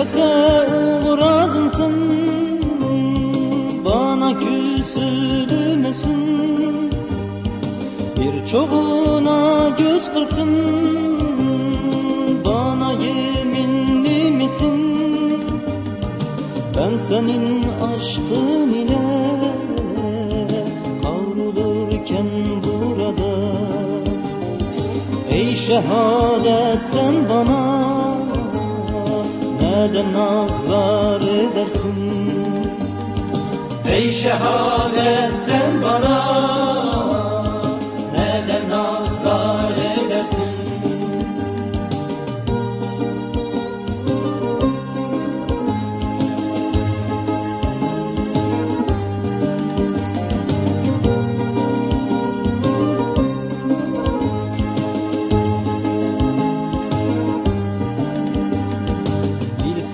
Herkese uğradın sen Bana küsülmesin Birçoğuna göz kırptın Bana yeminli misin Ben senin aşkın ile Kavrulurken burada Ey şehadet sen bana neden nazlar edersin? Ey şehadet sen bana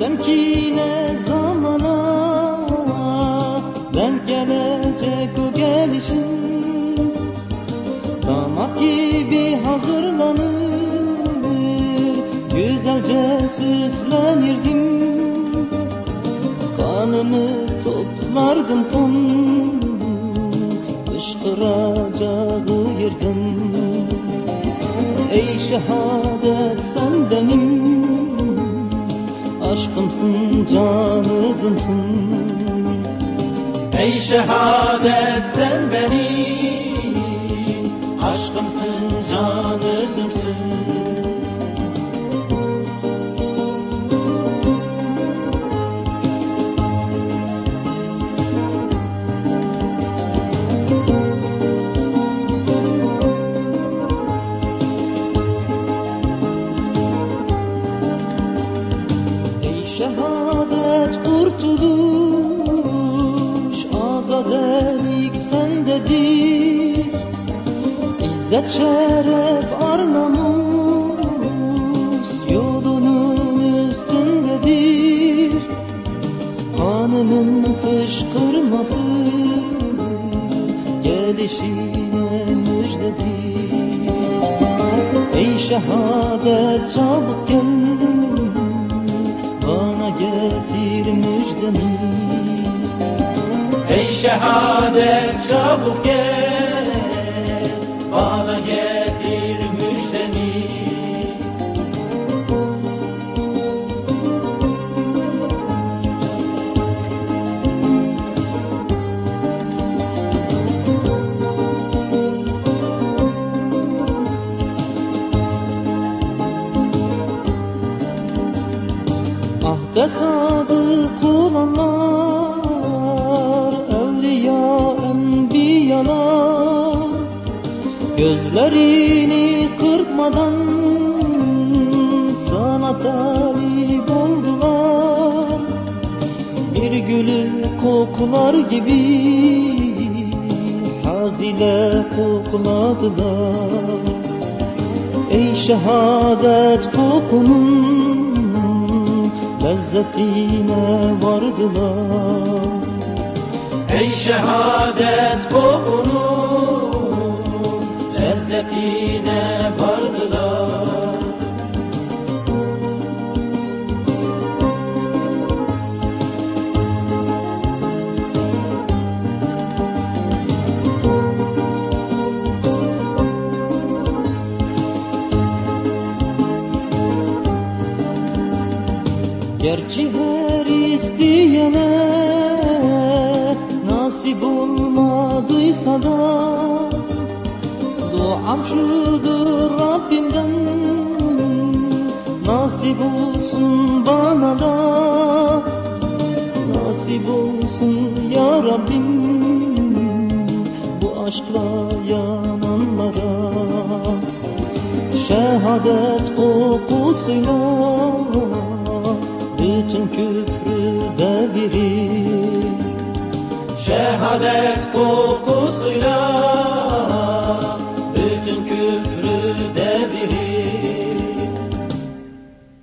Bilsem ki ne zamana ben gelecek o gelişim. Damat gibi hazırlanır Güzelce süslenirdim. Kanımı toplardım tam Fışkıracağı yerden Ey şehadet sen benim aşkımsın canızımsın Ey şehadet sen benim aşkımsın Ey azadelik sendedir İzzet şeref ar namus yolunun üstündedir. Kanımın fışkırması gelişine müjdedir. Ey şehadet çabuk gel bana getir müjdemi şehadet çabuk gel bana getir müjdemi Ahde sadık olanlar enbiyalar Gözlerini kırpmadan Sana talip oldular. Bir gülü koklar gibi Haz ile kokladılar. Ey şehadet kokunun lezzetine vardılar Ey şehadet kokunun lezzetine vardılar. Gerçi her isteyene nasip olmadıysa da Duam şudur Rabbimden. Nasip olsun bana da Nasip olsun ya Rabbim. Bu aşkla yananlara Şehadet kokusuyla bütün küfrü devirir Şehadet kokusuyla